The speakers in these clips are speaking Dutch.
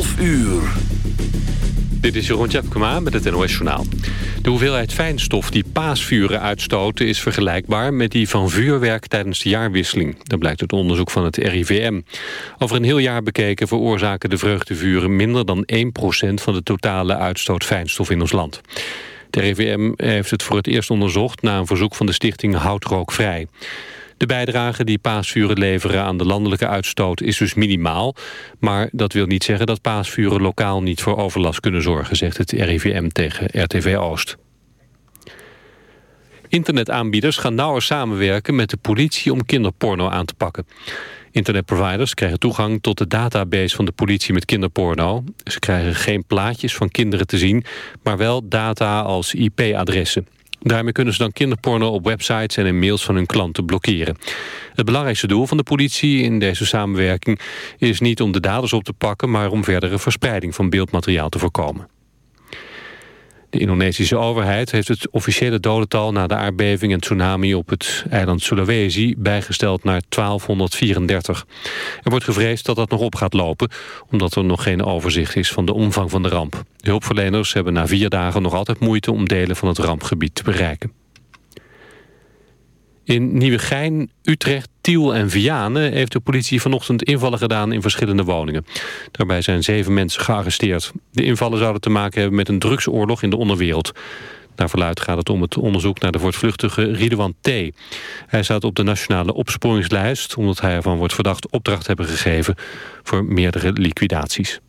11 uur. Dit is Jeroen Tjepkema met het NOS Journaal. De hoeveelheid fijnstof die paasvuren uitstoten... is vergelijkbaar met die van vuurwerk tijdens de jaarwisseling. Dat blijkt uit onderzoek van het RIVM. Over een heel jaar bekeken veroorzaken de vreugdevuren... minder dan 1% van de totale uitstoot fijnstof in ons land. De RIVM heeft het voor het eerst onderzocht... na een verzoek van de stichting Houtrookvrij. De bijdrage die paasvuren leveren aan de landelijke uitstoot is dus minimaal. Maar dat wil niet zeggen dat paasvuren lokaal niet voor overlast kunnen zorgen, zegt het RIVM tegen RTV Oost. Internetaanbieders gaan nauwer samenwerken met de politie om kinderporno aan te pakken. Internetproviders krijgen toegang tot de database van de politie met kinderporno. Ze krijgen geen plaatjes van kinderen te zien, maar wel data als IP-adressen. Daarmee kunnen ze dan kinderporno op websites en in mails van hun klanten blokkeren. Het belangrijkste doel van de politie in deze samenwerking is niet om de daders op te pakken, maar om verdere verspreiding van beeldmateriaal te voorkomen. De Indonesische overheid heeft het officiële dodental na de aardbeving en tsunami op het eiland Sulawesi bijgesteld naar 1234. Er wordt gevreesd dat dat nog op gaat lopen, omdat er nog geen overzicht is van de omvang van de ramp. Hulpverleners hebben na vier dagen nog altijd moeite om delen van het rampgebied te bereiken. In Nieuwegein, Utrecht, Tiel en Vianen heeft de politie vanochtend invallen gedaan in verschillende woningen. Daarbij zijn zeven mensen gearresteerd. De invallen zouden te maken hebben met een drugsoorlog in de onderwereld. Naar verluid gaat het om het onderzoek naar de voortvluchtige Ridwan T. Hij staat op de nationale opsporingslijst... omdat hij ervan wordt verdacht opdracht hebben gegeven voor meerdere liquidaties.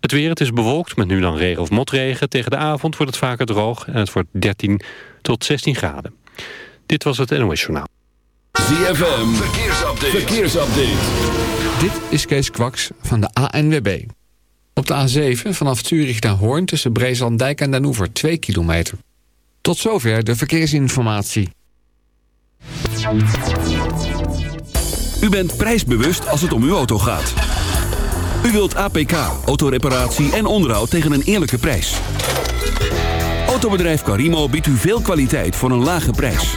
Het weer, het is bewolkt met nu dan regen of motregen. Tegen de avond wordt het vaker droog en het wordt 13 tot 16 graden. Dit was het NOS Journaal. ZFM, verkeersupdate. verkeersupdate. Dit is Kees Kwaks van de ANWB. Op de A7 vanaf Zurich naar Hoorn tussen Breeslanddijk en Den Oever 2 kilometer. Tot zover de verkeersinformatie. U bent prijsbewust als het om uw auto gaat. U wilt APK, autoreparatie en onderhoud tegen een eerlijke prijs. Autobedrijf Carimo biedt u veel kwaliteit voor een lage prijs.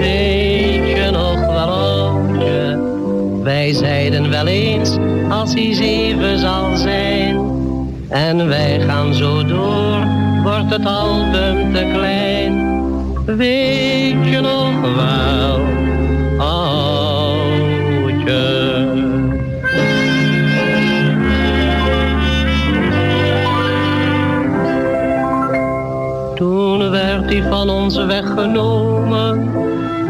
Weet je nog wel, oudje? Wij zeiden wel eens, als hij zeven zal zijn. En wij gaan zo door, wordt het album te klein. Weet je nog wel, oudje? Toen werd hij van ons weggenomen.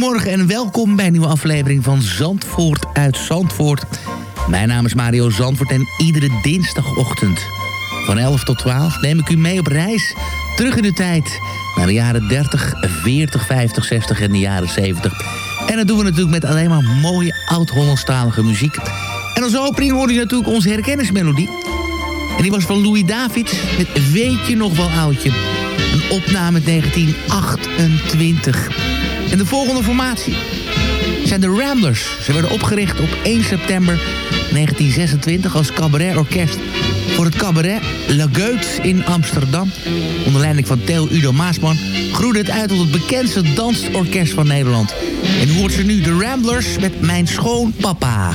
Hele goede morgen en welkom bij een nieuwe aflevering van Zandvoort uit Zandvoort. Mijn naam is Mario Zandvoort en iedere dinsdagochtend van 11 tot 12 neem ik u mee op reis terug in de tijd naar de jaren 30, 40, 50, 60 en de jaren 70. En dat doen we natuurlijk met alleen maar mooie oud-Hollandstalige muziek. En als opening hoorde je natuurlijk onze herkennismelodie. En die was van Louis David met Weet je nog wel oudje. Een opname uit 1928. En de volgende formatie zijn de Ramblers. Ze werden opgericht op 1 september 1926 als cabaretorkest voor het cabaret La Geut in Amsterdam. Onder leiding van Theo Udo Maasman groeide het uit tot het bekendste dansorkest van Nederland. En hoort ze nu de Ramblers met Mijn Schoonpapa.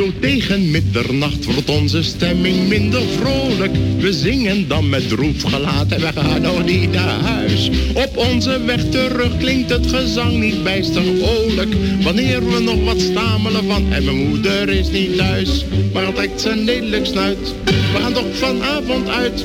Zo tegen middernacht wordt onze stemming minder vrolijk. We zingen dan met droef gelaat en we gaan nog niet naar huis. Op onze weg terug klinkt het gezang niet bijster vrolijk. Wanneer we nog wat stamelen van en mijn moeder is niet thuis. Maar het trekt zijn lelijk snuit. We gaan toch vanavond uit.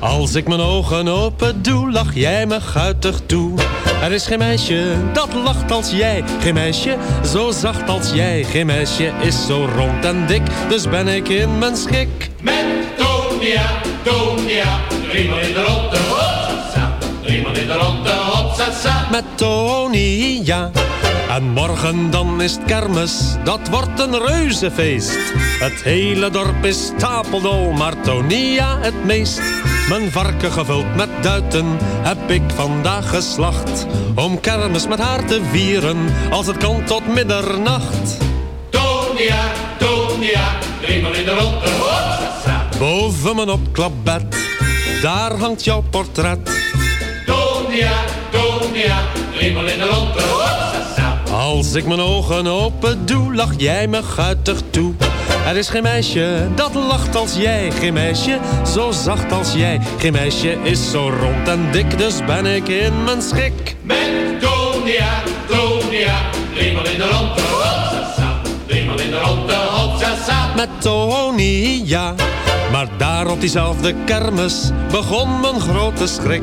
Als ik mijn ogen open doe, lach jij me guitig toe. Er is geen meisje dat lacht als jij. Geen meisje zo zacht als jij. Geen meisje is zo rond en dik, dus ben ik in mijn schik. Met Tonia, Tonia, driemaal in de ronde. Hopsasa, driemaal in de ronde. Hopsasa. Met Tony, ja. En morgen dan is het kermis, dat wordt een reuzefeest. Het hele dorp is stapeldol, maar Tonia het meest. Mijn varken gevuld met duiten heb ik vandaag geslacht. Om kermis met haar te vieren, als het kan tot middernacht. Tonia, Tonia, driemaal in de ronde. Boven mijn opklapbed, daar hangt jouw portret. Tonia, Tonia, driemaal in de ronde. Als ik mijn ogen open doe, lach jij me guitig toe. Er is geen meisje dat lacht als jij. Geen meisje zo zacht als jij. Geen meisje is zo rond en dik, dus ben ik in mijn schik. Met Tonia, Tonia, driemaal in de ronde. Hopsasa, driemaal in de ronde. Hopsasa. Met Tony, ja. Maar daar op diezelfde kermis begon mijn grote schrik.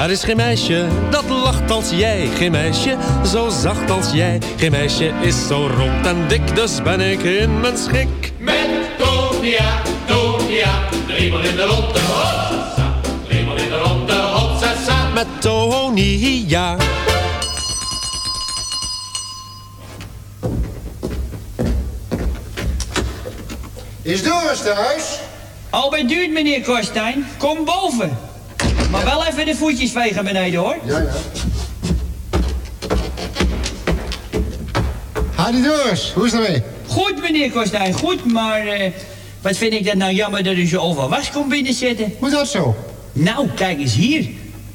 Er is geen meisje dat lacht als jij. Geen meisje zo zacht als jij. Geen meisje is zo rond en dik, dus ben ik in mijn schik. Met Tonia, Tonia, driemaal in de ronde. Hopsasa, driemaal in de ronde. Hopsasa. Met Tony, ja. Is Doris thuis? Al bij duurt, meneer Korstijn. Kom boven. Maar wel even de voetjes vegen beneden, hoor. Ja, ja. Hadi Doris, hoe is het ermee? Goed, meneer Korstijn, goed. Maar eh, wat vind ik dat nou jammer dat u zo over was komt binnenzetten. Hoe dat zo? Nou, kijk eens hier.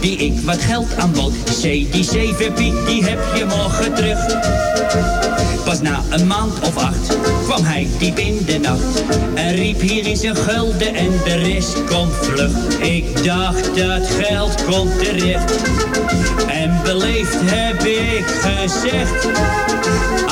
die ik wat geld aanbood. Zee, die zeven die heb je morgen terug. Pas na een maand of acht kwam hij diep in de nacht. En riep hier is een gulden en de rest komt vlug. Ik dacht dat geld komt terecht. En beleefd heb ik gezegd.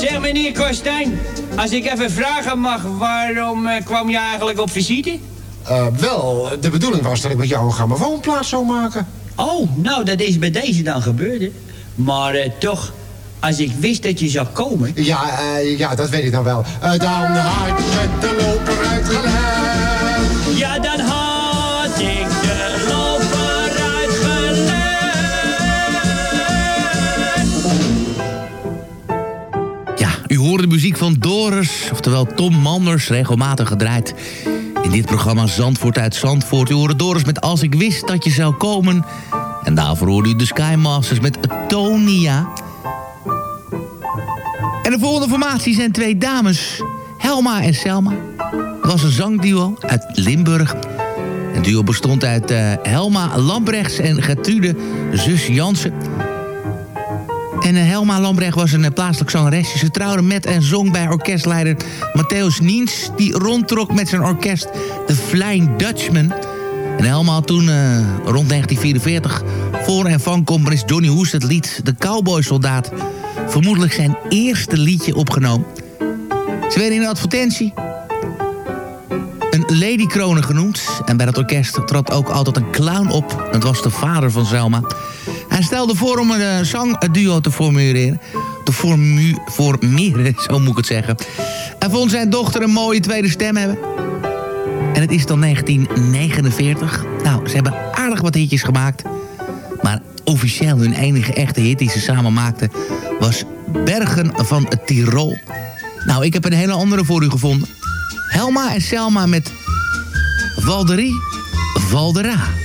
Zeg meneer Kostijn, als ik even vragen mag, waarom eh, kwam je eigenlijk op visite? Eh, wel, de bedoeling was dat ik met jou een grammofoonplaat zou maken. Oh, nou dat is bij deze dan gebeurd. hè. Maar eh, toch, als ik wist dat je zou komen... Ja, eh, ja dat weet ik dan wel. Eh, dan had je de loper uitgelegd. Ja, dan had ik hoorde de muziek van Doris, oftewel Tom Manders, regelmatig gedraaid. In dit programma Zandvoort uit Zandvoort. U hoorde Doris met Als ik wist dat je zou komen. En daarvoor hoorde u de Skymasters met Tonia. En de volgende formatie zijn twee dames. Helma en Selma. Het was een zangduo uit Limburg. Het duo bestond uit eh, Helma Lambrechts en Gertrude zus Jansen. En eh, Helma Lambrecht was een eh, plaatselijk zangeres. Ze trouwde met en zong bij orkestleider Matthäus Niens... die rondtrok met zijn orkest The Flying Dutchman. En Helma had toen eh, rond 1944 voor en van componist Johnny Hoes... het lied De Cowboy Soldaat... vermoedelijk zijn eerste liedje opgenomen. Ze werden in de advertentie een ladykronen genoemd. En bij dat orkest trad ook altijd een clown op. Dat was de vader van Selma. Hij stelde voor om een eh, zangduo te formuleren. Te formu formeren, zo moet ik het zeggen. Hij vond zijn dochter een mooie tweede stem hebben. En het is dan 1949. Nou, ze hebben aardig wat hitjes gemaakt. Maar officieel hun enige echte hit die ze samen maakten... was Bergen van het Tirol. Nou, ik heb een hele andere voor u gevonden. Helma en Selma met Valderie Valdera.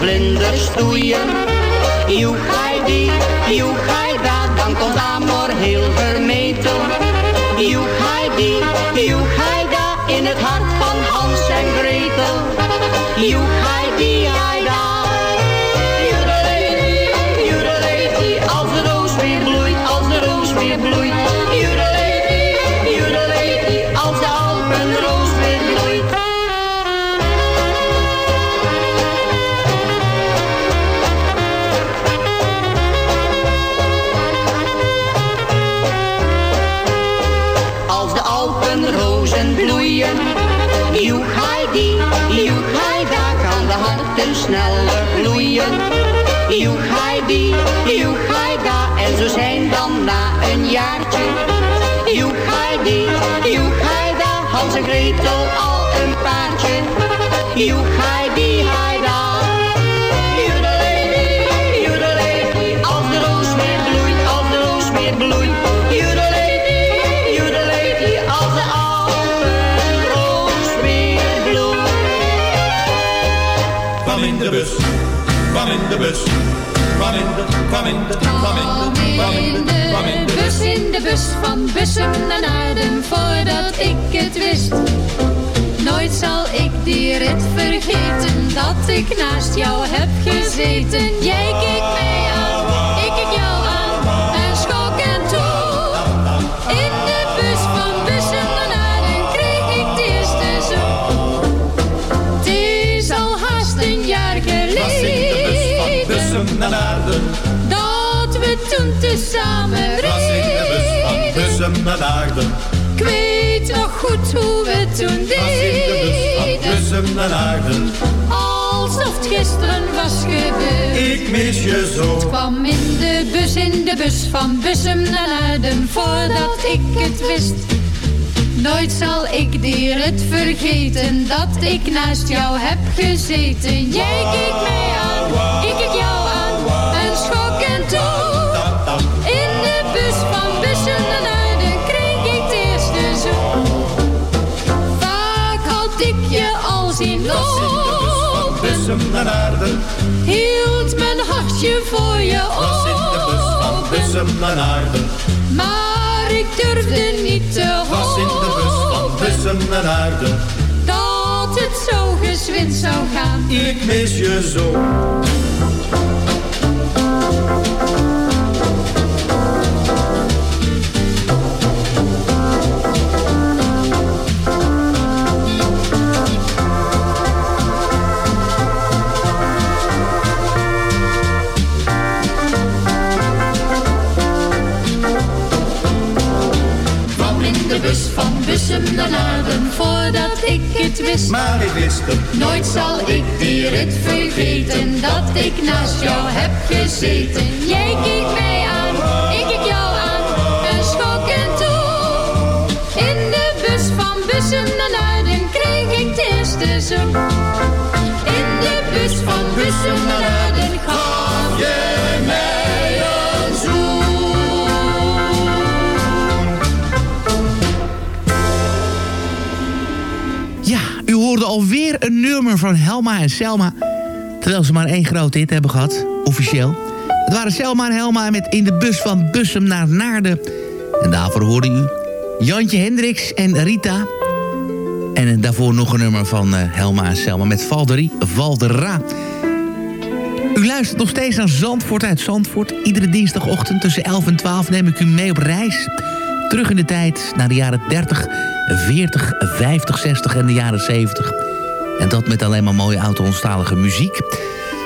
Vlinders stoeien. Joek die, joek da, dan komt Amor heel vermetel. Joek die, joek da, in het hart van Hans en Gretel. Joek die, da. Joedelady, joedelady, als de roos weer bloeit, als de roos weer bloeit. Da, kan de harten sneller bloeien. Joek die, joek da, en zo zijn dan na een jaartje. Joek die, joek da, Hans en Gretel al een paardje. Joek die, da. De bus, kwam in de bus, kwam in de, kwam in de, kwam in de, kwam in de, kwam in de bus, in de bus van bussen naar Naarden, voordat ik het wist. Nooit zal ik die rit vergeten, dat ik naast jou heb gezeten. Jij keek mij Ik weet nog goed hoe we toen de deden. Bussum naar Naarden. Alsof het gisteren was gebeurd. Ik mis je zo. kwam in de bus, in de bus van Bussum naar Naarden voordat ik het wist. Nooit zal ik die rit vergeten dat ik naast jou heb gezeten. Jij keek mij aan, ik keek jou naar Naarden. Hield mijn hartje voor je Was in de bus van open. Bussum naar Naarden. Maar ik durfde niet te Was in de bus van hopen Bussum naar Naarden. dat het zo gezwind zou gaan. Ik mis je zo. Naarden voordat ik het wist. Maar ik wist het. Nooit zal ik die rit vergeten dat ik naast jou heb gezeten. Jij keek mij aan, ik keek jou aan en schokken toe. In de bus van bussum naar Naarden kreeg ik de eerste zoen. In de bus van bussum naar Naarden alweer een nummer van Helma en Selma. Terwijl ze maar één grote hit hebben gehad, officieel. Het waren Selma en Helma met In de bus van Bussum naar Naarden. En daarvoor hoorde u Jantje Hendricks en Rita. En eh, daarvoor nog een nummer van eh, Helma en Selma met Valderie Valdera. U luistert nog steeds naar Zandvoort uit Zandvoort. Iedere dinsdagochtend tussen 11 en 12 neem ik u mee op reis. Terug in de tijd naar de jaren 30, 40, 50, 60 en de jaren 70. En dat met alleen maar mooie oud-Hollandstalige muziek.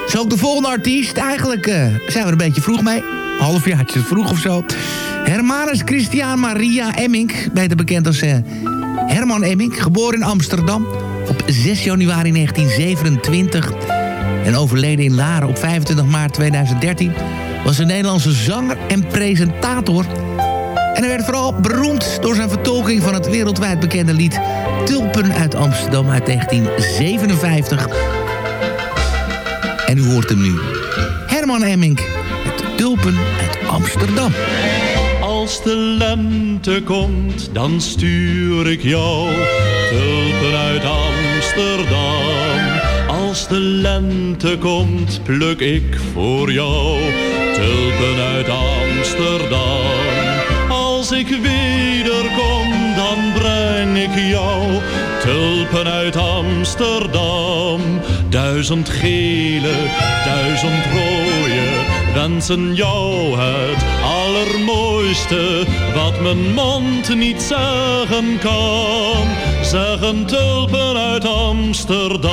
Zo ook de volgende artiest. Eigenlijk eh, zijn we er een beetje vroeg mee. Halfjaartje vroeg of zo. Hermanus Christian Maria Emmink. Beter bekend als eh, Herman Emmink. Geboren in Amsterdam op 6 januari 1927. En overleden in Laren op 25 maart 2013. Was een Nederlandse zanger en presentator. Hij werd vooral beroemd door zijn vertolking van het wereldwijd bekende lied... Tulpen uit Amsterdam uit 1957. En u hoort hem nu. Herman met Tulpen uit Amsterdam. Als de lente komt, dan stuur ik jou tulpen uit Amsterdam. Als de lente komt, pluk ik voor jou tulpen uit jou tulpen uit Amsterdam. Duizend gele, duizend rode, wensen jou het allermooiste wat mijn mond niet zeggen kan. Zeggen tulpen uit Amsterdam.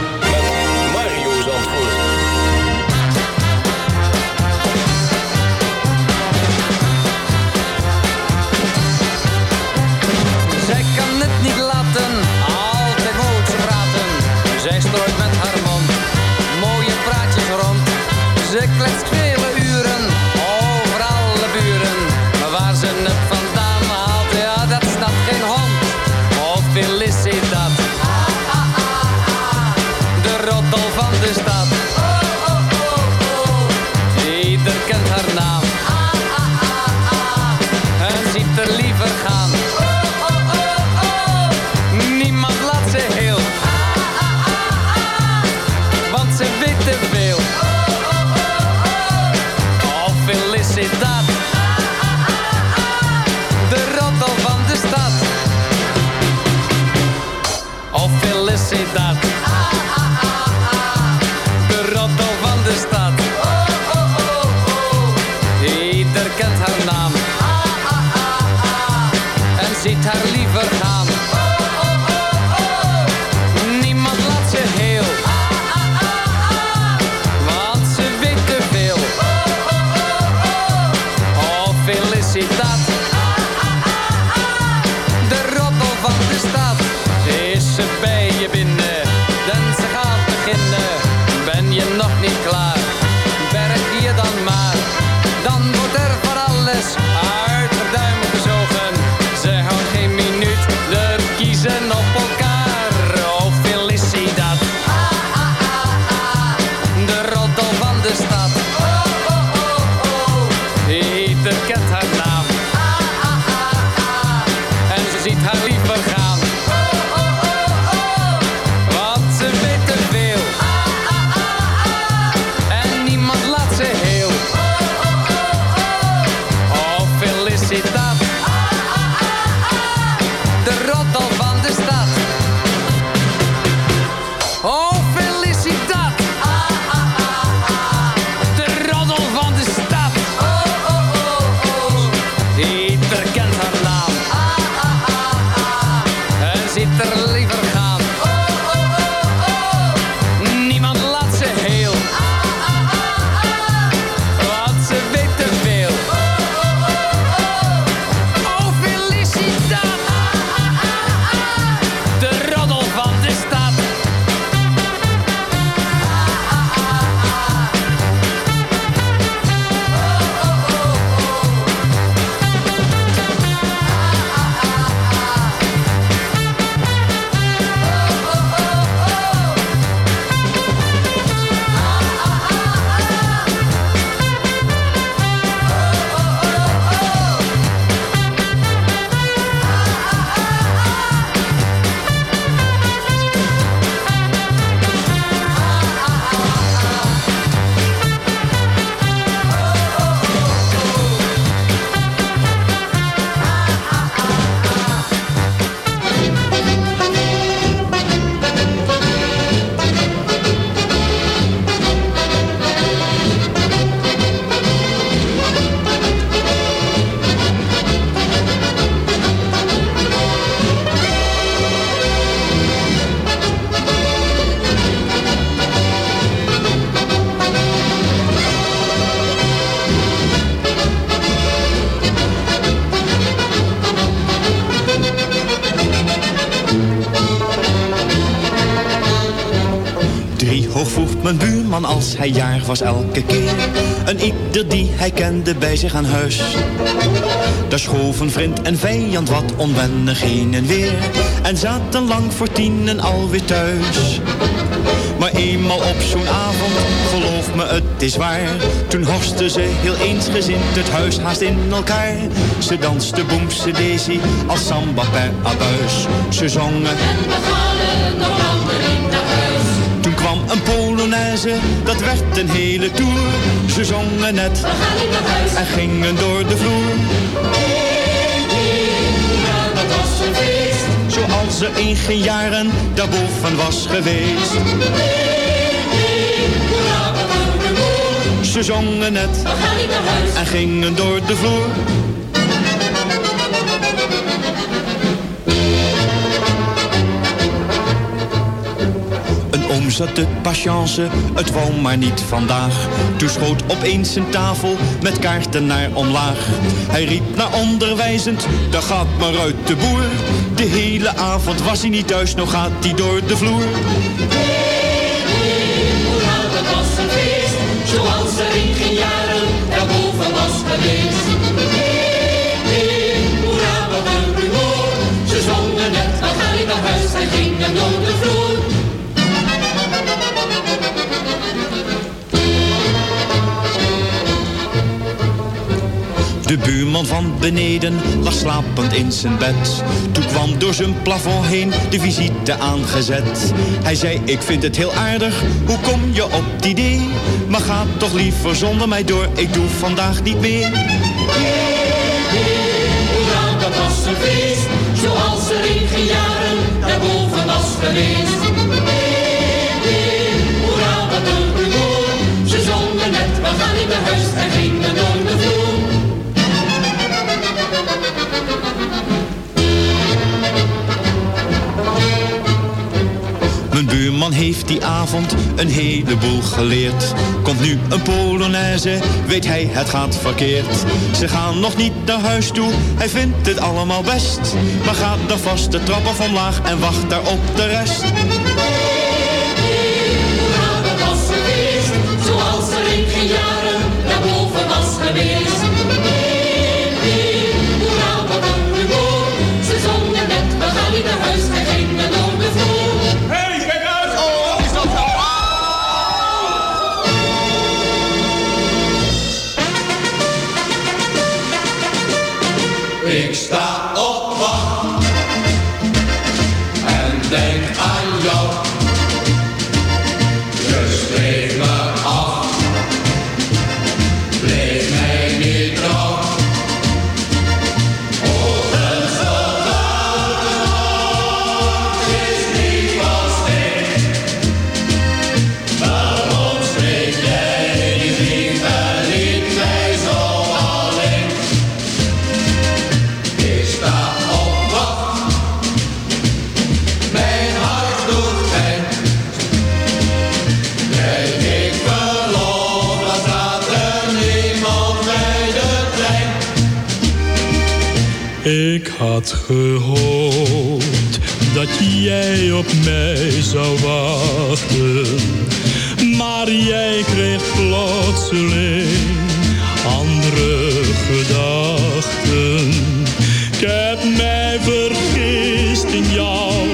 het niet laten, altijd goed ze praten. Zij strooit met haar mond mooie praatjes rond. Ze kletst niet klaar? Hij jarig was elke keer. Een ieder die hij kende bij zich aan huis. Daar schoven vriend en vijand wat onwennig heen en weer. En zaten lang voor tienen alweer thuis. Maar eenmaal op zo'n avond, geloof me het is waar. Toen horsten ze heel eensgezind het huis haast in elkaar. Ze danste boemse daisy als samba per abuis. Ze zongen... En polonaise, dat werd een hele tour. Ze zongen net we gaan niet naar huis. en gingen door de vloer. dat was een feest. Zoals er in geen jaren daarboven was geweest. Ze zongen net we gaan niet naar huis. en gingen door de vloer. zat te patience, het woon maar niet vandaag. Toen schoot opeens een tafel met kaarten naar omlaag. Hij riep naar onderwijzend, daar gaat maar uit de boer. De hele avond was hij niet thuis, nog gaat hij door de vloer. Zoals er in geen jaren daarboven was geweest. hoe hee, hoera, een. Ze zongen net, wat ga ik naar huis, hij ging naar de vloer. Buurman van beneden lag slapend in zijn bed. Toen kwam door zijn plafond heen de visite aangezet. Hij zei, ik vind het heel aardig, hoe kom je op het idee? Maar ga toch liever zonder mij door, ik doe vandaag niet meer. Hoera, dat was een feest, zoals er in jaren daarboven was geweest. Buurman heeft die avond een heleboel geleerd. Komt nu een Polonaise, weet hij het gaat verkeerd. Ze gaan nog niet naar huis toe, hij vindt het allemaal best. Maar gaat dan vast de trap af omlaag en wacht daar op de rest. Had gehoopt dat jij op mij zou wachten. Maar jij kreeg plotseling andere gedachten. Ik heb mij vergist in jou,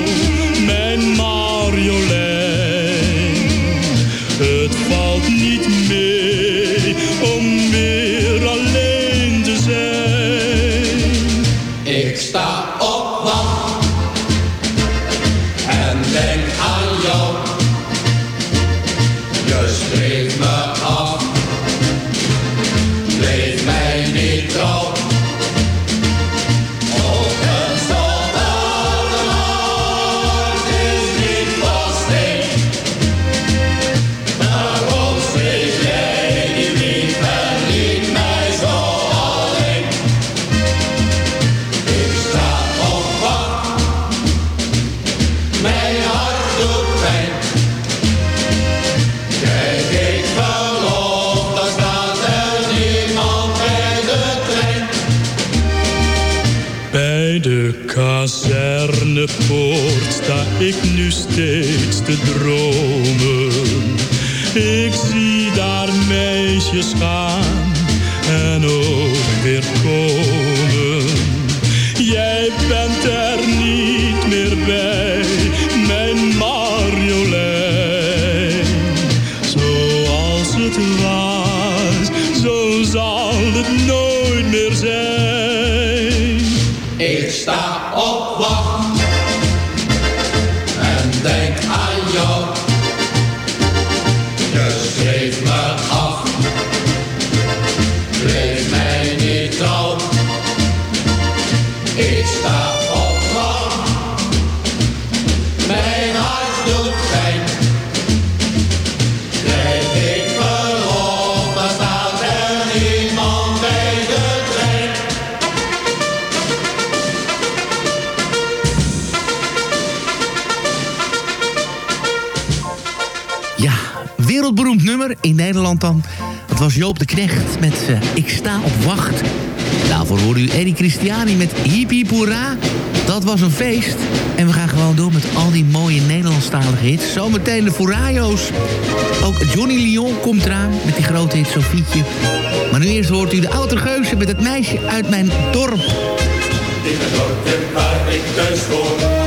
Hits. Zometeen de Furayo's. Ook Johnny Lyon komt eraan met die grote hit Sofietje. Maar nu eerst hoort u de oude geuze met het meisje uit mijn dorp. In het waar ik thuis hoor,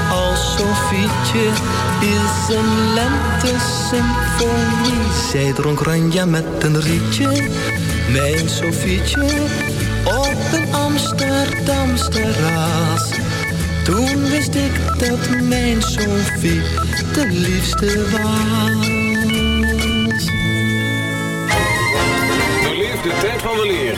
Sofietje is een lente-symfonie. Zij dronk ranja met een rietje, mijn Sofietje, op een Amsterdams terras. Toen wist ik dat mijn Sofie de liefste was. De tijd van weleer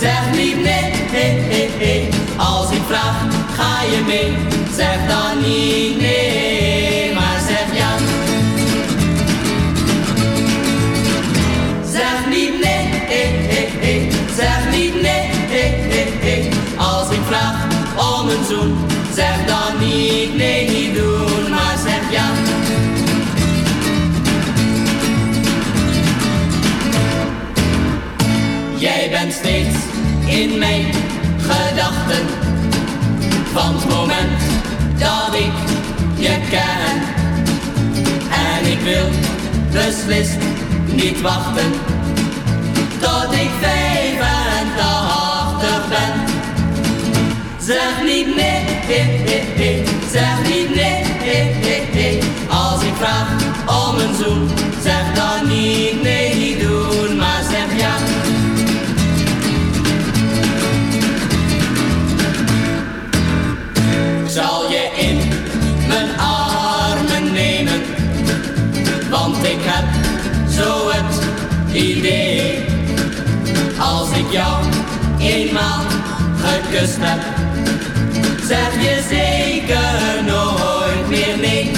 zeg niet nee, eh, eh. als ik vraag, ga je mee? Zeg dan niet nee, maar zeg ja. Zeg niet nee, eh, eh. zeg niet nee, eh, eh. als ik vraag om een zoen. Zeg dan niet nee, niet doen, maar zeg ja. Bent steeds in mijn gedachten. Van het moment dat ik je ken. En ik wil beslist niet wachten. Tot ik 85 ben. Zeg niet nee, eh, eh, eh. zeg niet nee, eh, eh, eh. als ik vraag om een zoen. Zeg dan niet nee, ik heb zo het idee, als ik jou eenmaal gekust heb, zeg je zeker nooit meer nee.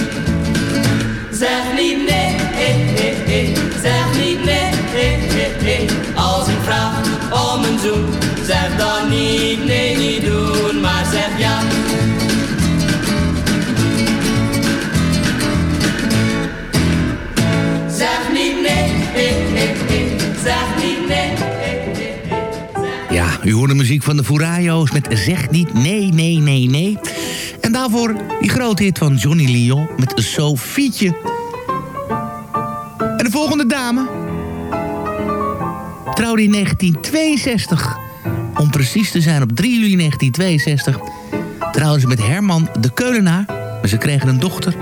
Zeg niet nee, eh, eh, eh. zeg niet nee, eh, eh. als ik vraag om een zoen, zeg dan niet nee, niet doen, maar zeg ja. Ja, u hoort de muziek van de Furayos met Zeg niet nee, nee, nee, nee. En daarvoor die grote hit van Johnny Lyon met Sofietje. En de volgende dame trouwde in 1962. Om precies te zijn op 3 juli 1962 trouwden ze met Herman de Keulenaar. En ze kregen een dochter.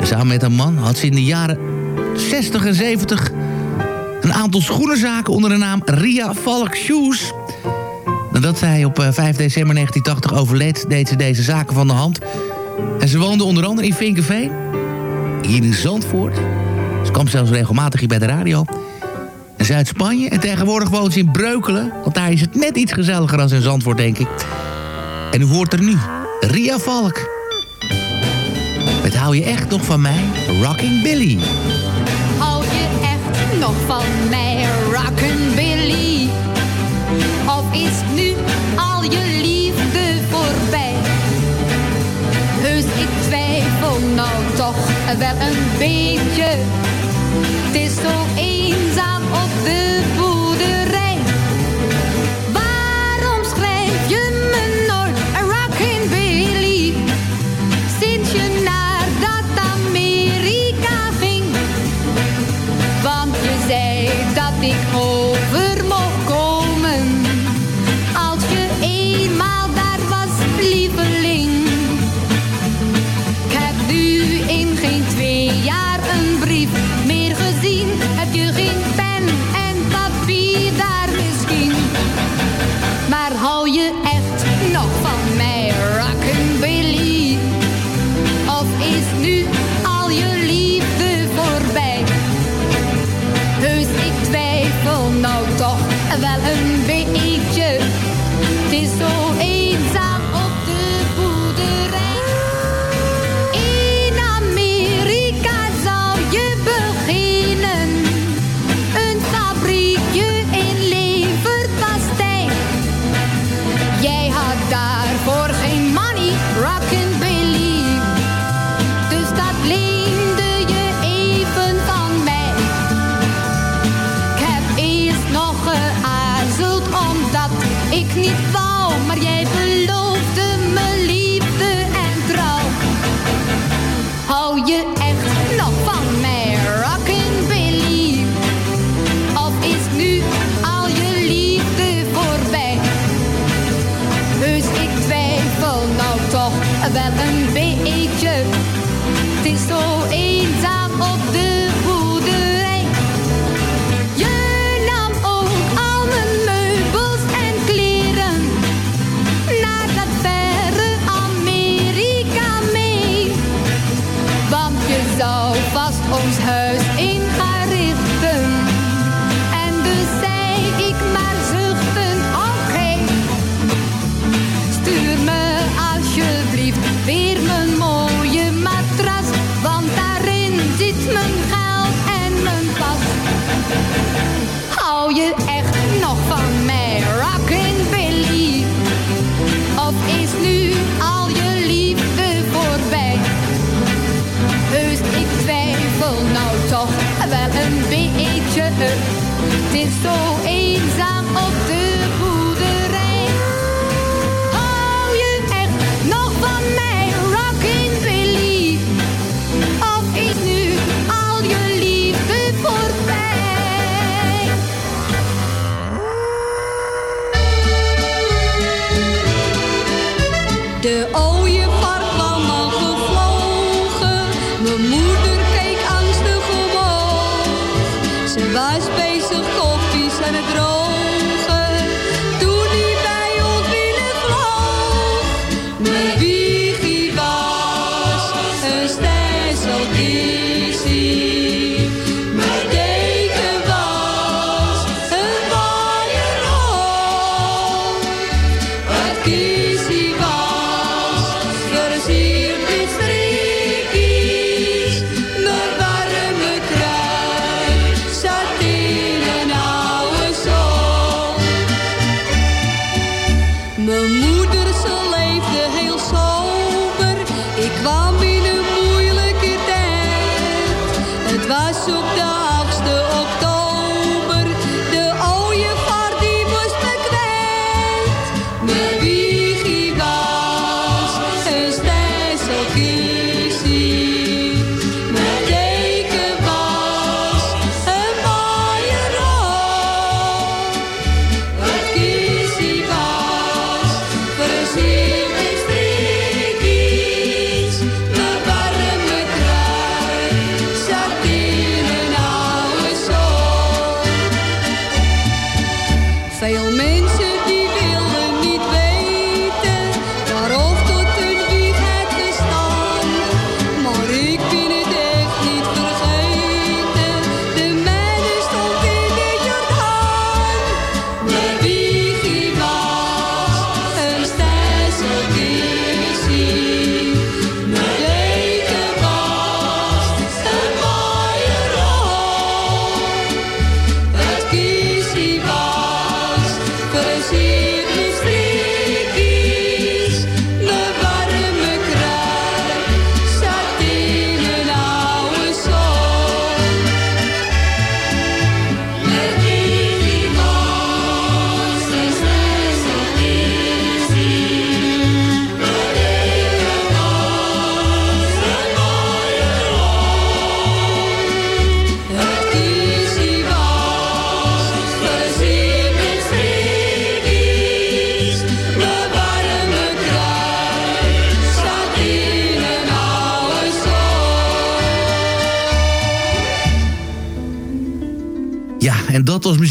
En samen met een man had ze in de jaren 60 en 70 een aantal schoenenzaken onder de naam Ria Valk Shoes. Nadat zij op eh, 5 december 1980 overleed, deed ze deze zaken van de hand. En ze woonde onder andere in Vinkenveen, hier in Zandvoort. Ze kwam zelfs regelmatig hier bij de radio. En Zuid-Spanje. En tegenwoordig woont ze in Breukelen. Want daar is het net iets gezelliger dan in Zandvoort, denk ik. En u hoort er nu Ria Valk. Met hou je echt nog van mij? Rocking Billy. Hou je echt nog van mij, Rockin' Of is toch wel een beetje. Het is zo eenzaam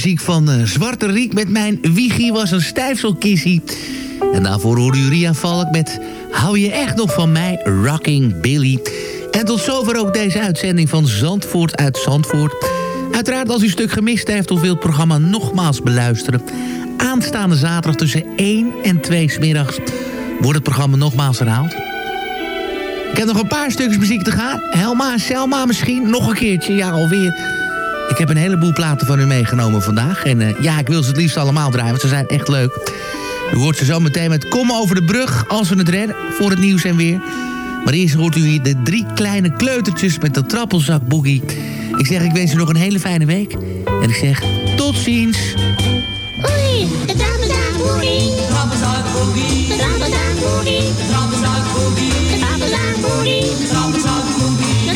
muziek van eh, Zwarte Riek met mijn Wiegie was een stijfselkissie. En daarvoor hoorde Uriah Valk met Hou je echt nog van mij, Rocking Billy. En tot zover ook deze uitzending van Zandvoort uit Zandvoort. Uiteraard als u een stuk gemist heeft of wilt het programma nogmaals beluisteren... aanstaande zaterdag tussen 1 en 2 smiddags wordt het programma nogmaals herhaald. Ik heb nog een paar stukjes muziek te gaan. Helma en Selma misschien, nog een keertje, ja alweer... Ik heb een heleboel platen van u meegenomen vandaag. En eh, ja, ik wil ze het liefst allemaal draaien, want ze zijn echt leuk. U hoort ze zo meteen met Kom over de brug, als we het redden, voor het nieuws en weer. Maar eerst hoort u hier de drie kleine kleutertjes met de trappelzak boogie. Ik zeg, ik wens u nog een hele fijne week. En ik zeg, tot ziens. Oei, de trappelzak boogie. De trappelzak boogie. De trappelzak boogie. De trappelzak boogie. De trappelzak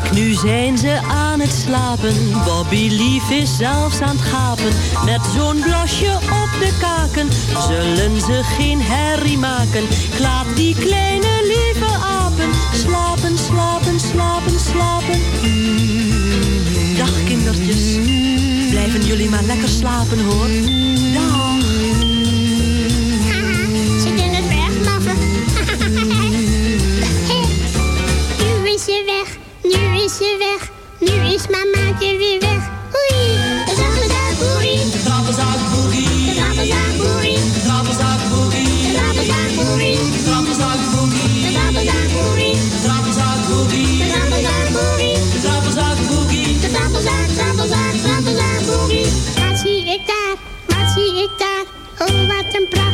Kijk, nu zijn ze aan het slapen. Bobby Lief is zelfs aan het gapen. Met zo'n blasje op de kaken zullen ze geen herrie maken. Ik laat die kleine lieve apen slapen, slapen, slapen, slapen. Dag kindertjes, blijven jullie maar lekker slapen hoor. Dag. Weg, maffen. nu is weg, nu is ze weg. Nu is mamaatje weer weg. Oei, de trappelzak boogie. De trappelzak. De trappelzak boogie. De trappelzak. De trappelzak. De trappelzak boogie. De trappelzak. De trappelzak. De trappelzak. De trappelzak. De trappelzak, trappelzak, trappelzak. Wat zie ik daar? Wat zie ik daar? Oh, wat een pracht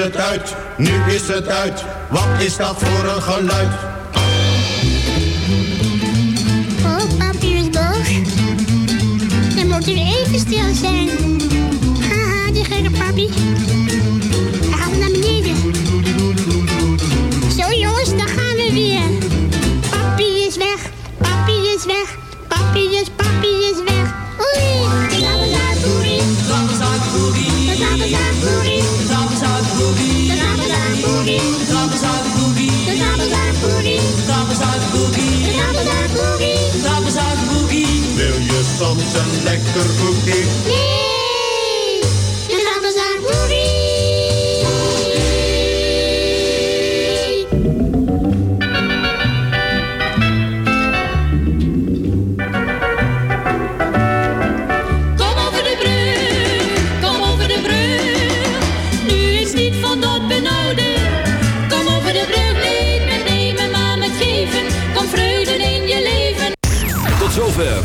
het uit, nu is het uit. Wat is dat voor een geluid? Oh, papi is boos. Dan moet u even stil zijn. Haha, die gekke papi. Hij gaat naar beneden. Zo jongens, daar gaan we weer. Papi is weg, papi is weg. Soms een lekker koekje?